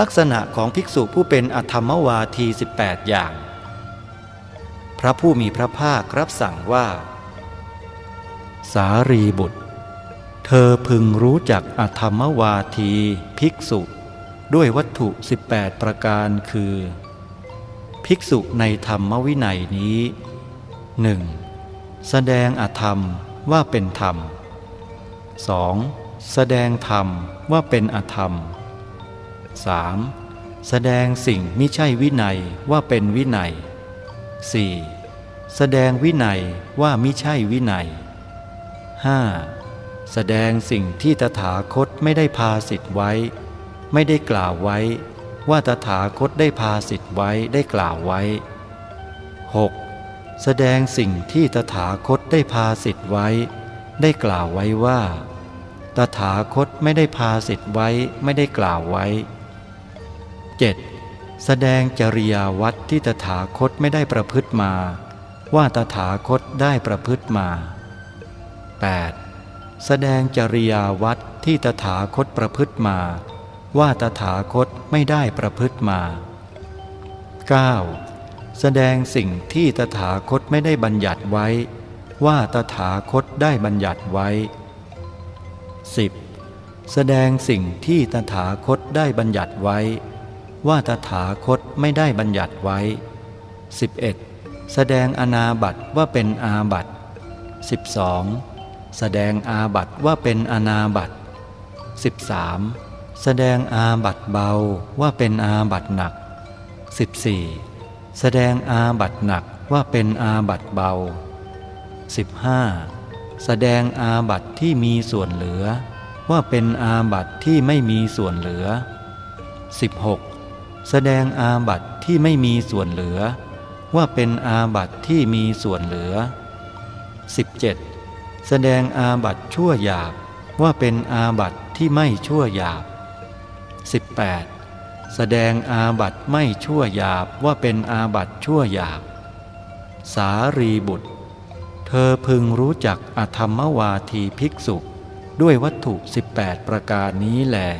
ลักษณะของภิกษุผู้เป็นอธรรมวาที 18 อย่าง พระผู้มีพระภาครับสั่งว่า สารีบุตร เธอพึงรู้จักอธรรมวาทีภิกษุ ด้วยวัตถุ 18 ประการคือ ภิกษุในธรรมวินัยนี้หนึ่งแสดงอธรรมว่าเป็นธรรม 2. แสดงธรรมว่าเป็นอธรรม 3. แสดงสิ่งมิใช่วินัยว่าเป็นวินัย 4. แสดงวินัยว่ามิใช่วินัย 5. แสดงสิ่งที่ตถาคตไม่ได้พาสิทธไว้ ไม่ได้กล่าวไว้ ว่าตถาคตได้พาสิทธไว้ได้กล่าวไว้ 6. แสดงสิ่งที่ตถาคตได้พาสิทธไว้ ได้กล่าวไว้ว่า ตถาคตไม่ได้พาสิทธไว้ไม่ได้กล่าวไว้ 7. แสดงจริยาวัดที่ตถาคตไม่ได้ประพฤติมา ว่าตถาคตได้ประพฤติมา 8. แสดงจริยาวัดที่ตถาคตประพฤติมา ว่าตถาคตไม่ได้ประพฤติมา 9. แสดงสิ่งที่ตถาคตไม่ได้บัญญัติไว้ ว่าตถาคตได้บัญญัติไว้ 10. แสดงสิ่งที่ตถาคตได้บัญญัติไว้ ว่าตถาคตไม่ได้บัญญัติไว้ 11. แสดงอนาบัตว่าเป็นอาบัต 12. แสดงอาบัตว่าเป็นอนาบัต 13. แสดงอาบัตเบาว่าเป็นอาบัตหนัก 14. แสดงอาบัตหนักว่าเป็นอาบัตเบา 15. แสดงอาบัตที่มีส่วนเหลือ ว่าเป็นอาบัตที่ไม่มีส่วนเหลือ 16. แสดงอาบัตที่ไม่มีส่วนเหลือ ว่าเป็นอาบัตที่มีส่วนเหลือ 17. แสดงอาบัตชั่วหยาบว่าเป็นอาบัตที่ไม่ชั่วหยาบ 18. แสดงอาบัตไม่ชั่วหยาบว่าเป็นอาบัตชั่วหยาบ สารีบุตร เธอพึงรู้จักอธรรมวาทีภิกษุ ด้วยวัตถุ 18 ประการนี้แหละ